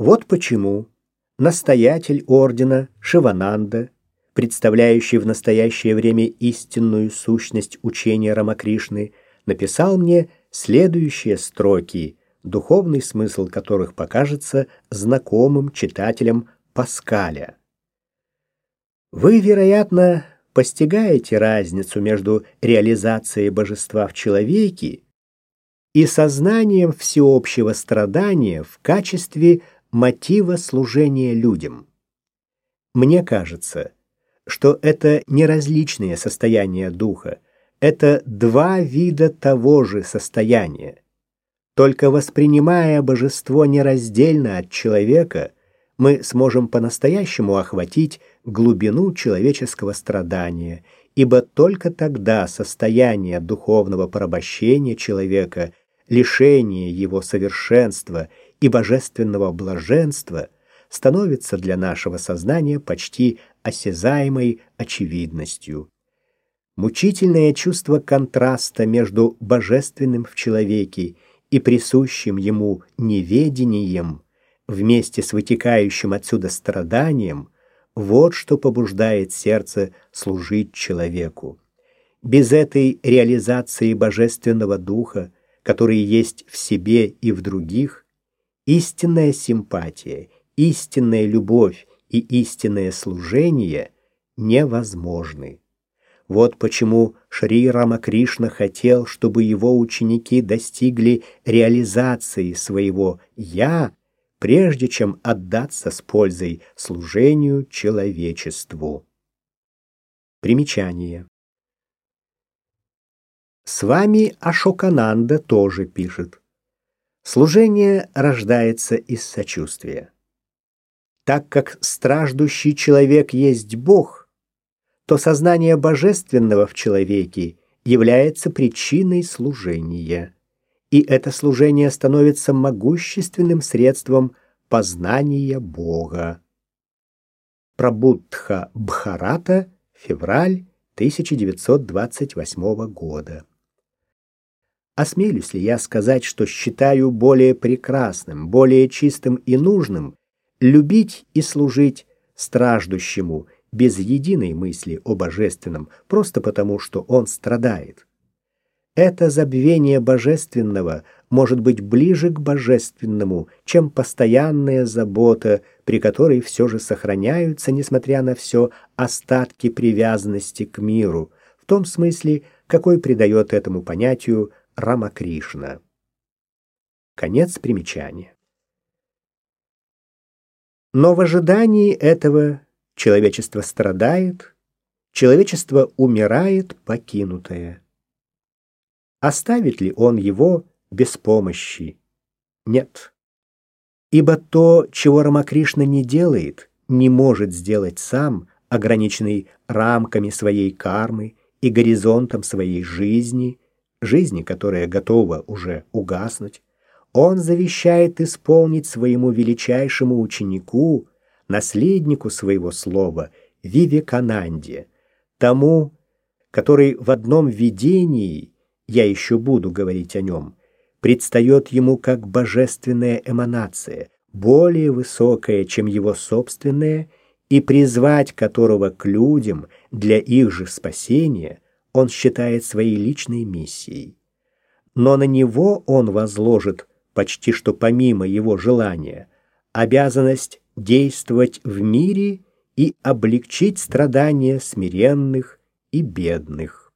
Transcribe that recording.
Вот почему настоятель ордена Шивананда, представляющий в настоящее время истинную сущность учения Рамакришны, написал мне следующие строки, духовный смысл которых покажется знакомым читателям Паскаля. Вы, вероятно, постигаете разницу между реализацией божества в человеке и сознанием всеобщего страдания в качестве мотива служения людям. Мне кажется, что это не различные состояния духа, это два вида того же состояния. Только воспринимая божество нераздельно от человека, мы сможем по-настоящему охватить глубину человеческого страдания, ибо только тогда состояние духовного порабощения человека, лишение его совершенства и божественного блаженства становится для нашего сознания почти осязаемой очевидностью. Мучительное чувство контраста между божественным в человеке и присущим ему неведением вместе с вытекающим отсюда страданием вот что побуждает сердце служить человеку. Без этой реализации божественного духа, который есть в себе и в других, истинная симпатия, истинная любовь и истинное служение невозможны. Вот почему Шри Рамакришна хотел, чтобы его ученики достигли реализации своего «я», прежде чем отдаться с пользой служению человечеству. Примечание. С вами Ашокананда тоже пишет. Служение рождается из сочувствия. Так как страждущий человек есть Бог, то сознание божественного в человеке является причиной служения. И это служение становится могущественным средством познания Бога. Прабудха Бхарата, февраль 1928 года. Осмелюсь ли я сказать, что считаю более прекрасным, более чистым и нужным любить и служить страждущему без единой мысли о божественном, просто потому, что он страдает? Это забвение божественного может быть ближе к божественному, чем постоянная забота, при которой все же сохраняются, несмотря на все, остатки привязанности к миру, в том смысле, какой придает этому понятию Рамакришна. Конец примечания. Но в ожидании этого человечество страдает, человечество умирает покинутое. Оставит ли он его без помощи? Нет. Ибо то, чего Рамакришна не делает, не может сделать сам, ограниченный рамками своей кармы и горизонтом своей жизни, жизни, которая готова уже угаснуть, он завещает исполнить своему величайшему ученику, наследнику своего слова, Вивекананде, тому, который в одном видении, я еще буду говорить о нем, предстает ему как божественная эманация, более высокая, чем его собственная, и призвать которого к людям для их же спасения – он считает своей личной миссией. Но на него он возложит, почти что помимо его желания, обязанность действовать в мире и облегчить страдания смиренных и бедных.